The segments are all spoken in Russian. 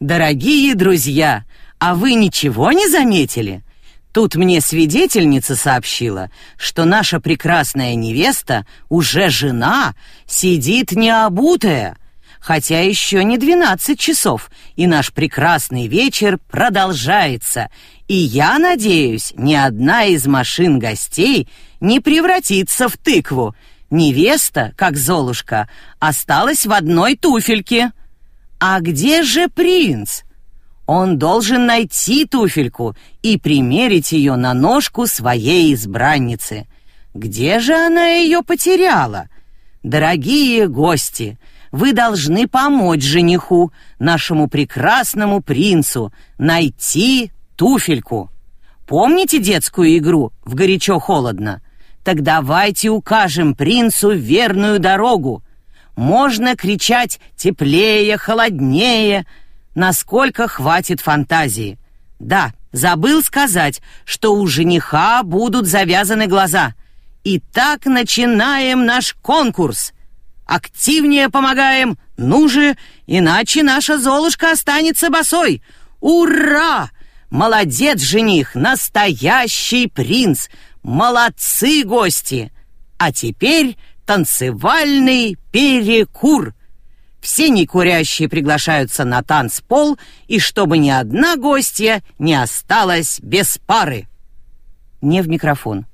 Дорогие друзья, а вы ничего не заметили? Тут мне свидетельница сообщила, что наша прекрасная невеста, уже жена, сидит необутая, хотя еще не двенадцать часов, и наш прекрасный вечер продолжается, и я надеюсь, ни одна из машин гостей не превратится в тыкву. Невеста, как Золушка, осталась в одной туфельке. А где же принц? Он должен найти туфельку и примерить ее на ножку своей избранницы. Где же она ее потеряла? Дорогие гости, вы должны помочь жениху, нашему прекрасному принцу, найти туфельку. Помните детскую игру в горячо-холодно? Так давайте укажем принцу верную дорогу. Можно кричать теплее, холоднее, насколько хватит фантазии. Да, забыл сказать, что у жениха будут завязаны глаза. Итак, начинаем наш конкурс. Активнее помогаем, ну же, иначе наша Золушка останется босой. Ура! Молодец, жених, настоящий принц. Молодцы гости. А теперь танцевальный перекур. Все некурящие приглашаются на танцпол, и чтобы ни одна гостья не осталась без пары. Не в микрофон.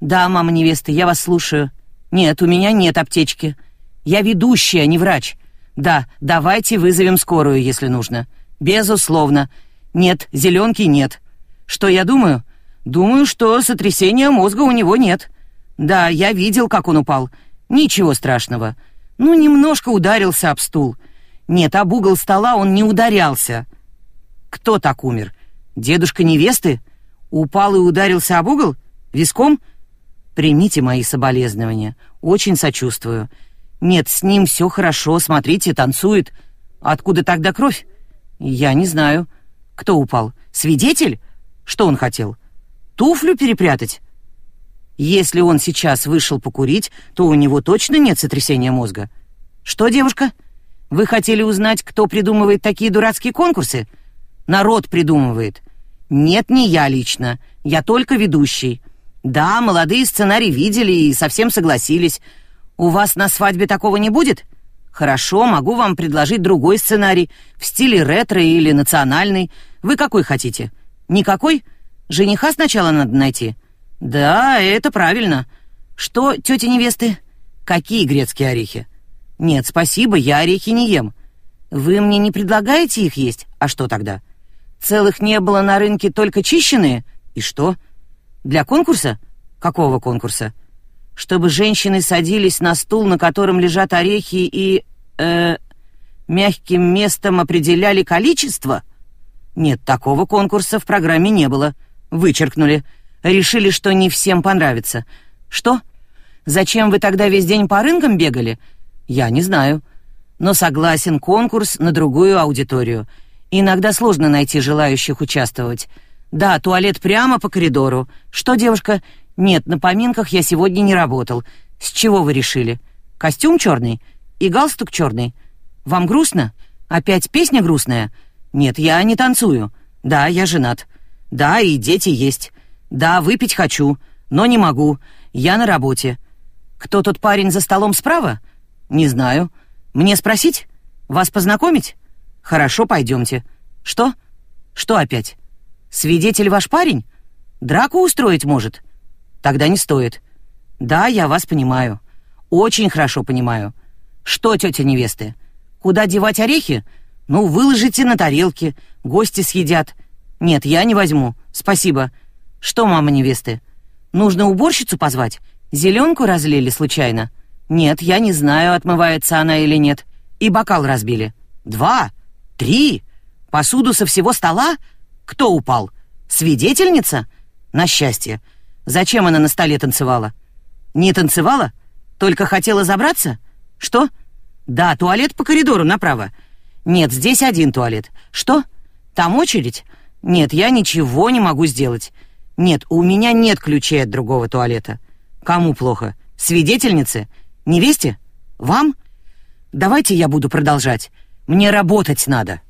Да, мама невесты, я вас слушаю. Нет, у меня нет аптечки. Я ведущая, не врач. Да, давайте вызовем скорую, если нужно. Безусловно. Нет, зеленки нет. Что я думаю? Думаю, что сотрясения мозга у него нет. Да, я видел, как он упал. Ничего страшного. Ну, немножко ударился об стул. Нет, об угол стола он не ударялся. Кто так умер? Дедушка невесты? Упал и ударился об угол? Виском? Примите мои соболезнования. Очень сочувствую. Нет, с ним все хорошо, смотрите, танцует. Откуда тогда кровь? Я не знаю. Кто упал? Свидетель? Что он хотел? Туфлю перепрятать? Если он сейчас вышел покурить, то у него точно нет сотрясения мозга. Что, девушка? Вы хотели узнать, кто придумывает такие дурацкие конкурсы? Народ придумывает. Нет, не я лично. Я только ведущий. Да, молодые сценарий видели и совсем согласились. У вас на свадьбе такого не будет? Хорошо, могу вам предложить другой сценарий в стиле ретро или национальный. Вы какой хотите? Никакой? Жениха сначала надо найти. Да, это правильно. Что, тетя невесты? Какие грецкие орехи? Нет, спасибо, я орехи не ем. Вы мне не предлагаете их есть? А что тогда? Целых не было на рынке только чищенные? И что? Для конкурса? Какого конкурса? Чтобы женщины садились на стул, на котором лежат орехи и э мягким местом определяли количество? Нет, такого конкурса в программе не было. Вычеркнули. Решили, что не всем понравится. Что? Зачем вы тогда весь день по рынкам бегали? Я не знаю. Но согласен, конкурс на другую аудиторию. Иногда сложно найти желающих участвовать. Да, туалет прямо по коридору. Что, девушка? Нет, на поминках я сегодня не работал. С чего вы решили? Костюм черный и галстук черный. Вам грустно? Опять песня грустная? Нет, я не танцую. Да, я женат. Да, и дети есть. Да, выпить хочу, но не могу. Я на работе. Кто тот парень за столом справа? Не знаю. Мне спросить? Вас познакомить? Хорошо, пойдемте. Что? Что опять? Свидетель ваш парень? Драку устроить может? Тогда не стоит. Да, я вас понимаю. Очень хорошо понимаю. Что, тетя невесты? Куда девать орехи? Ну, выложите на тарелки, гости съедят. Нет, я не возьму. Спасибо. Что, мама невесты? Нужно уборщицу позвать? Зеленку разлили случайно? Нет, я не знаю, отмывается она или нет. И бокал разбили. Два? Три? Посуду со всего стола? Кто упал? Свидетельница? На счастье. Зачем она на столе танцевала? Не танцевала? Только хотела забраться? Что? Да, туалет по коридору направо. Нет, здесь один туалет. Что? Там очередь? Нет, я ничего не могу сделать. Нет, у меня нет ключей от другого туалета. Кому плохо? Свидетельнице? Невесте? Вам? Давайте я буду продолжать. Мне работать надо.